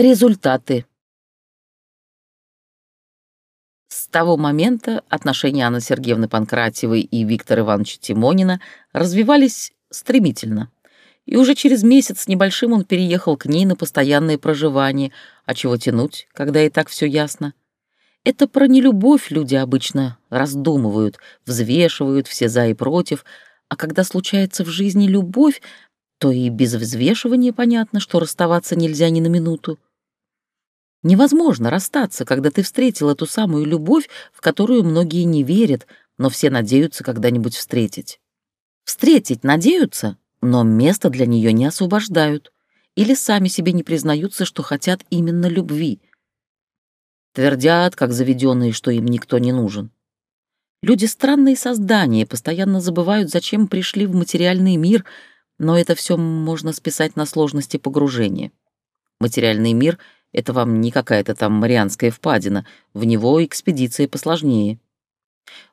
Результаты. С того момента отношения Анны Сергеевны Панкратьевой и Виктора Ивановича Тимонина развивались стремительно. И уже через месяц с небольшим он переехал к ней на постоянное проживание, а чего тянуть, когда и так все ясно. Это про нелюбовь люди обычно раздумывают, взвешивают все за и против, а когда случается в жизни любовь, то и без взвешивания понятно, что расставаться нельзя ни на минуту. Невозможно расстаться, когда ты встретил эту самую любовь, в которую многие не верят, но все надеются когда-нибудь встретить. Встретить надеются, но место для нее не освобождают или сами себе не признаются, что хотят именно любви. Твердят, как заведенные, что им никто не нужен. Люди — странные создания, постоянно забывают, зачем пришли в материальный мир, но это все можно списать на сложности погружения. Материальный мир — это вам не какая-то там Марианская впадина, в него экспедиция посложнее.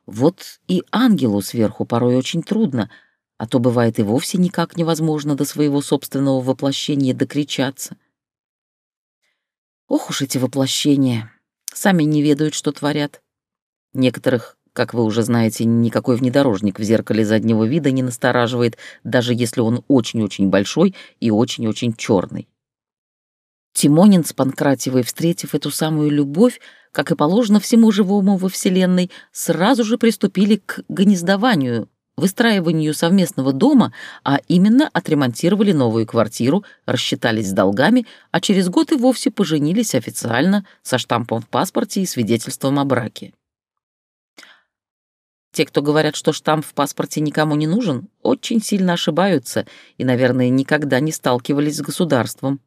Вот и ангелу сверху порой очень трудно, а то бывает и вовсе никак невозможно до своего собственного воплощения докричаться. Ох уж эти воплощения, сами не ведают, что творят. Некоторых как вы уже знаете, никакой внедорожник в зеркале заднего вида не настораживает, даже если он очень-очень большой и очень-очень черный. Тимонин с Панкратиевой, встретив эту самую любовь, как и положено всему живому во Вселенной, сразу же приступили к гнездованию, выстраиванию совместного дома, а именно отремонтировали новую квартиру, рассчитались с долгами, а через год и вовсе поженились официально со штампом в паспорте и свидетельством о браке. Те, кто говорят, что штамп в паспорте никому не нужен, очень сильно ошибаются и, наверное, никогда не сталкивались с государством.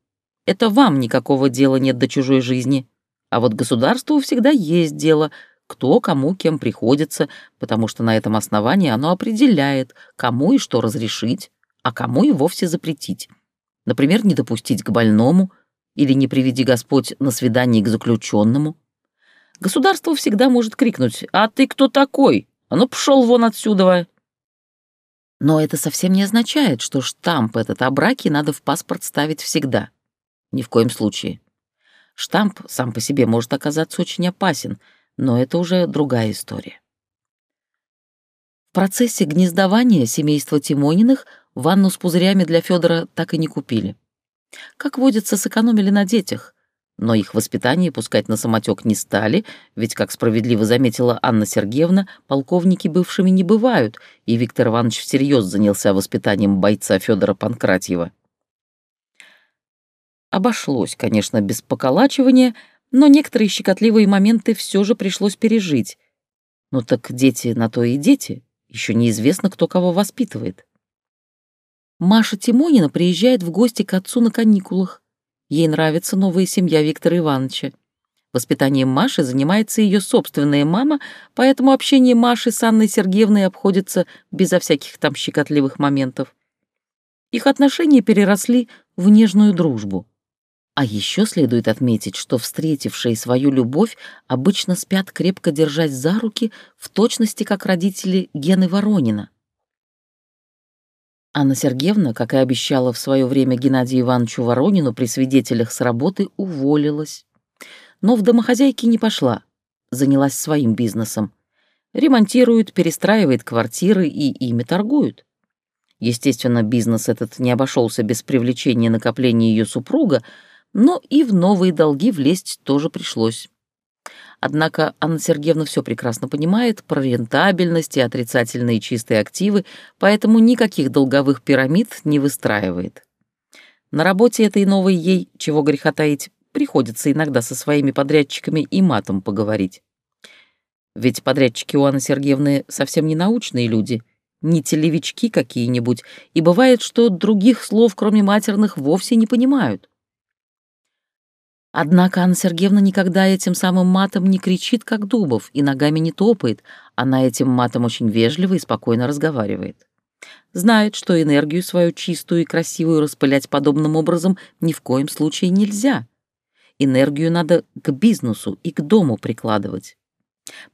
Это вам никакого дела нет до чужой жизни. А вот государству всегда есть дело, кто кому кем приходится, потому что на этом основании оно определяет, кому и что разрешить, а кому и вовсе запретить. Например, не допустить к больному или не приведи Господь на свидание к заключенному. Государство всегда может крикнуть «А ты кто такой?» А ну, пшел вон отсюда!» Но это совсем не означает, что штамп этот о браке надо в паспорт ставить всегда. Ни в коем случае. Штамп сам по себе может оказаться очень опасен, но это уже другая история. В процессе гнездования семейства Тимониных ванну с пузырями для Федора так и не купили. Как водится, сэкономили на детях — но их воспитание пускать на самотек не стали, ведь, как справедливо заметила Анна Сергеевна, полковники бывшими не бывают, и Виктор Иванович всерьез занялся воспитанием бойца Федора Панкратьева. Обошлось, конечно, без поколачивания, но некоторые щекотливые моменты все же пришлось пережить. Ну так дети на то и дети, еще неизвестно, кто кого воспитывает. Маша Тимонина приезжает в гости к отцу на каникулах. Ей нравится новая семья Виктора Ивановича. Воспитанием Маши занимается ее собственная мама, поэтому общение Маши с Анной Сергеевной обходится безо всяких там щекотливых моментов. Их отношения переросли в нежную дружбу. А еще следует отметить, что встретившие свою любовь обычно спят крепко держась за руки, в точности как родители Гены Воронина. Анна Сергеевна, как и обещала в свое время Геннадию Ивановичу Воронину при свидетелях с работы, уволилась. Но в домохозяйки не пошла, занялась своим бизнесом. Ремонтирует, перестраивает квартиры и ими торгует. Естественно, бизнес этот не обошелся без привлечения накопления ее супруга, но и в новые долги влезть тоже пришлось. Однако Анна Сергеевна все прекрасно понимает про рентабельность и отрицательные чистые активы, поэтому никаких долговых пирамид не выстраивает. На работе этой новой ей, чего греха таить, приходится иногда со своими подрядчиками и матом поговорить. Ведь подрядчики у Анны Сергеевны совсем не научные люди, не телевички какие-нибудь, и бывает, что других слов, кроме матерных, вовсе не понимают. Однако Анна Сергеевна никогда этим самым матом не кричит, как Дубов, и ногами не топает. Она этим матом очень вежливо и спокойно разговаривает. Знает, что энергию свою чистую и красивую распылять подобным образом ни в коем случае нельзя. Энергию надо к бизнесу и к дому прикладывать.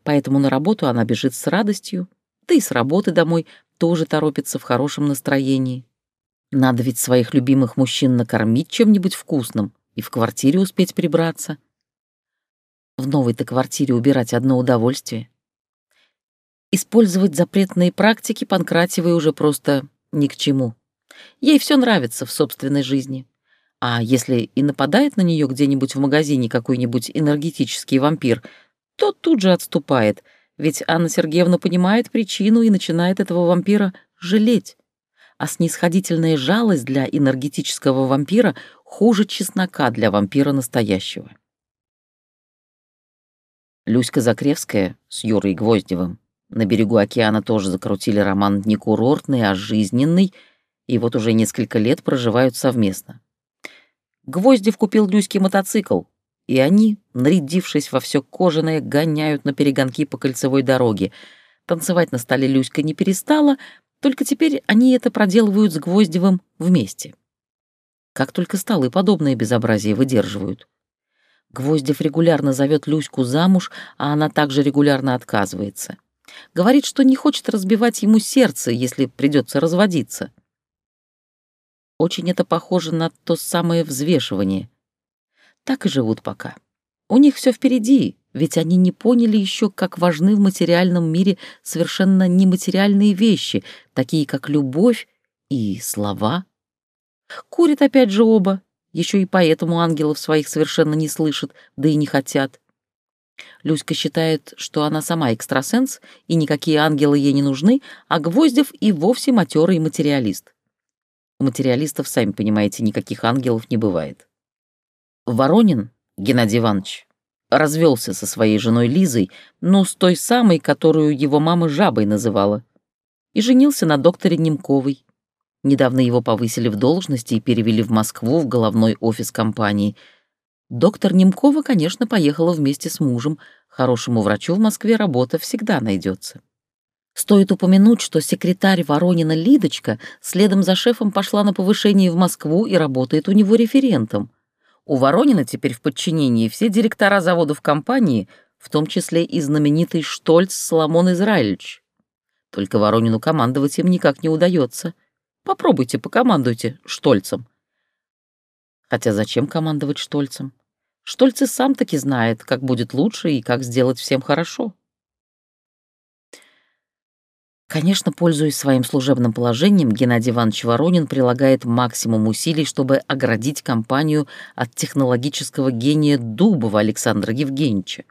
Поэтому на работу она бежит с радостью, да и с работы домой тоже торопится в хорошем настроении. Надо ведь своих любимых мужчин накормить чем-нибудь вкусным, и в квартире успеть прибраться. В новой-то квартире убирать одно удовольствие. Использовать запретные практики Панкратиевой уже просто ни к чему. Ей все нравится в собственной жизни. А если и нападает на нее где-нибудь в магазине какой-нибудь энергетический вампир, то тут же отступает, ведь Анна Сергеевна понимает причину и начинает этого вампира жалеть. А снисходительная жалость для энергетического вампира хуже чеснока для вампира настоящего. Люська Закревская с Юрой Гвоздевым на берегу океана тоже закрутили роман не курортный, а жизненный, и вот уже несколько лет проживают совместно. Гвоздев купил Люське мотоцикл, и они, нарядившись во все кожаное, гоняют на перегонки по кольцевой дороге. Танцевать на столе Люська не перестала, только теперь они это проделывают с Гвоздевым вместе. Как только столы подобное безобразие выдерживают. Гвоздев регулярно зовет Люську замуж, а она также регулярно отказывается. Говорит, что не хочет разбивать ему сердце, если придется разводиться. Очень это похоже на то самое взвешивание. Так и живут пока. У них все впереди, ведь они не поняли еще, как важны в материальном мире совершенно нематериальные вещи, такие как любовь и слова. Курят опять же оба, еще и поэтому ангелов своих совершенно не слышат, да и не хотят. Люська считает, что она сама экстрасенс, и никакие ангелы ей не нужны, а Гвоздев и вовсе матерый материалист. У материалистов, сами понимаете, никаких ангелов не бывает. Воронин, Геннадий Иванович, развелся со своей женой Лизой, ну, с той самой, которую его мама жабой называла, и женился на докторе Немковой. Недавно его повысили в должности и перевели в Москву в головной офис компании — Доктор Немкова, конечно, поехала вместе с мужем. Хорошему врачу в Москве работа всегда найдется. Стоит упомянуть, что секретарь Воронина Лидочка следом за шефом пошла на повышение в Москву и работает у него референтом. У Воронина теперь в подчинении все директора заводов компании, в том числе и знаменитый Штольц Соломон Израильевич. Только Воронину командовать им никак не удается. Попробуйте, покомандуйте Штольцем. Хотя зачем командовать Штольцем? Штольц и сам таки знает, как будет лучше и как сделать всем хорошо. Конечно, пользуясь своим служебным положением, Геннадий Иванович Воронин прилагает максимум усилий, чтобы оградить компанию от технологического гения Дубова Александра Евгеньевича.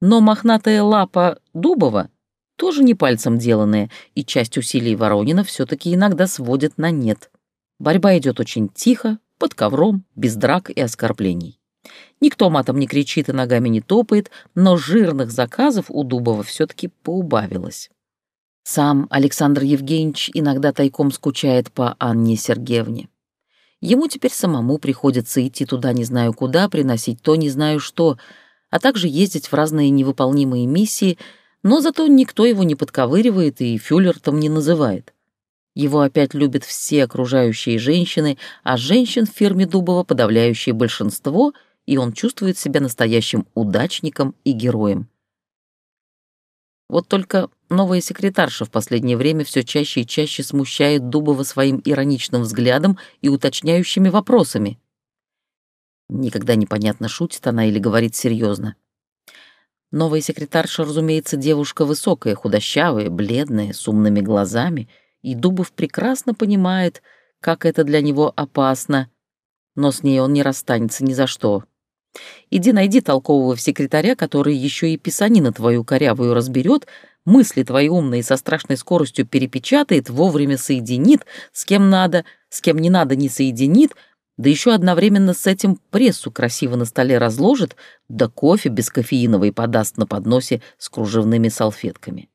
Но мохнатая лапа Дубова тоже не пальцем деланная, и часть усилий Воронина все таки иногда сводит на нет. Борьба идет очень тихо, под ковром, без драк и оскорблений. Никто матом не кричит и ногами не топает, но жирных заказов у Дубова все-таки поубавилось. Сам Александр Евгеньевич иногда тайком скучает по Анне Сергеевне. Ему теперь самому приходится идти туда не знаю куда, приносить то не знаю что, а также ездить в разные невыполнимые миссии, но зато никто его не подковыривает и фюллертом не называет. Его опять любят все окружающие женщины, а женщин в фирме Дубова подавляющее большинство, и он чувствует себя настоящим удачником и героем. Вот только новая секретарша в последнее время все чаще и чаще смущает Дубова своим ироничным взглядом и уточняющими вопросами. Никогда непонятно, шутит она или говорит серьезно. Новая секретарша, разумеется, девушка высокая, худощавая, бледная, с умными глазами — и Дубов прекрасно понимает, как это для него опасно, но с ней он не расстанется ни за что. Иди найди толкового секретаря, который еще и писанина твою корявую разберет, мысли твои умные со страшной скоростью перепечатает, вовремя соединит, с кем надо, с кем не надо не соединит, да еще одновременно с этим прессу красиво на столе разложит, да кофе без кофеиновой подаст на подносе с кружевными салфетками.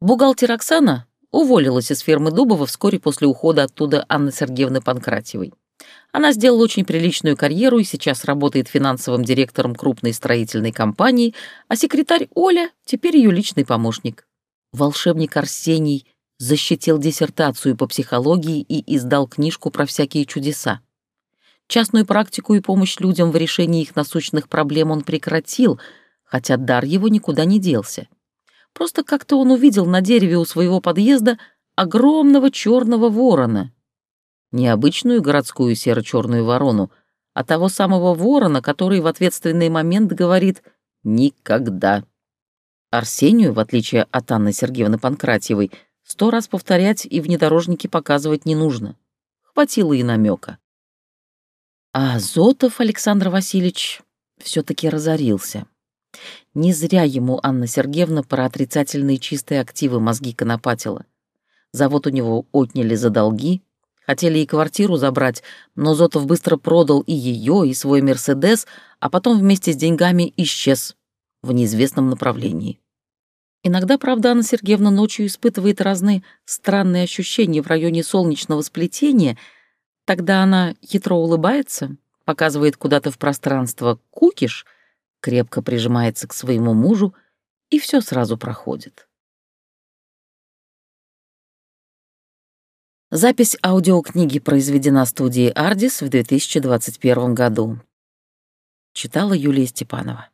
Бухгалтер Оксана, уволилась из фирмы Дубова вскоре после ухода оттуда Анны Сергеевны Панкратьевой. Она сделала очень приличную карьеру и сейчас работает финансовым директором крупной строительной компании, а секретарь Оля теперь ее личный помощник. Волшебник Арсений защитил диссертацию по психологии и издал книжку про всякие чудеса. Частную практику и помощь людям в решении их насущных проблем он прекратил, хотя дар его никуда не делся. Просто как-то он увидел на дереве у своего подъезда огромного черного ворона. Необычную городскую серо-черную ворону, а того самого ворона, который в ответственный момент говорит «никогда». Арсению, в отличие от Анны Сергеевны Панкратьевой, сто раз повторять и внедорожники показывать не нужно. Хватило и намека. А Зотов Александр Васильевич все-таки разорился. Не зря ему Анна Сергеевна про отрицательные чистые активы мозги конопатила. Завод у него отняли за долги, хотели и квартиру забрать, но Зотов быстро продал и ее, и свой «Мерседес», а потом вместе с деньгами исчез в неизвестном направлении. Иногда, правда, Анна Сергеевна ночью испытывает разные странные ощущения в районе солнечного сплетения. Тогда она хитро улыбается, показывает куда-то в пространство кукиш, крепко прижимается к своему мужу, и все сразу проходит. Запись аудиокниги произведена студией «Ардис» в 2021 году. Читала Юлия Степанова.